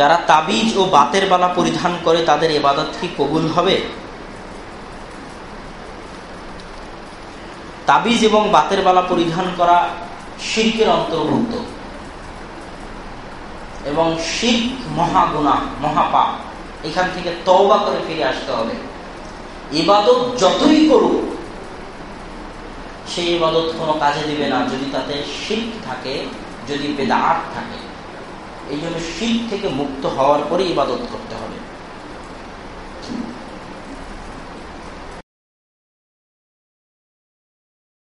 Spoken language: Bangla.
যারা তাবিজ ও বাতের বালা পরিধান করে তাদের এবাদত কি কবুল হবে? তাবিজ এবং বাতের বালা পরিধান করা শিল্পের অন্তর্ভুক্ত। এবং শিল্প মহাগুণা মহাপাপ এখান থেকে তওবা করে ফিরে আসতে হবে। ইবাদত যতই করুক, সেই ইবাদত কোনো কাজে দিবে না যদি তাতে শিল্প থাকে, যদি বেদাত থাকে। এই জন্য শিল্প থেকে মুক্ত হওয়ার পরে ইবাদত হবে।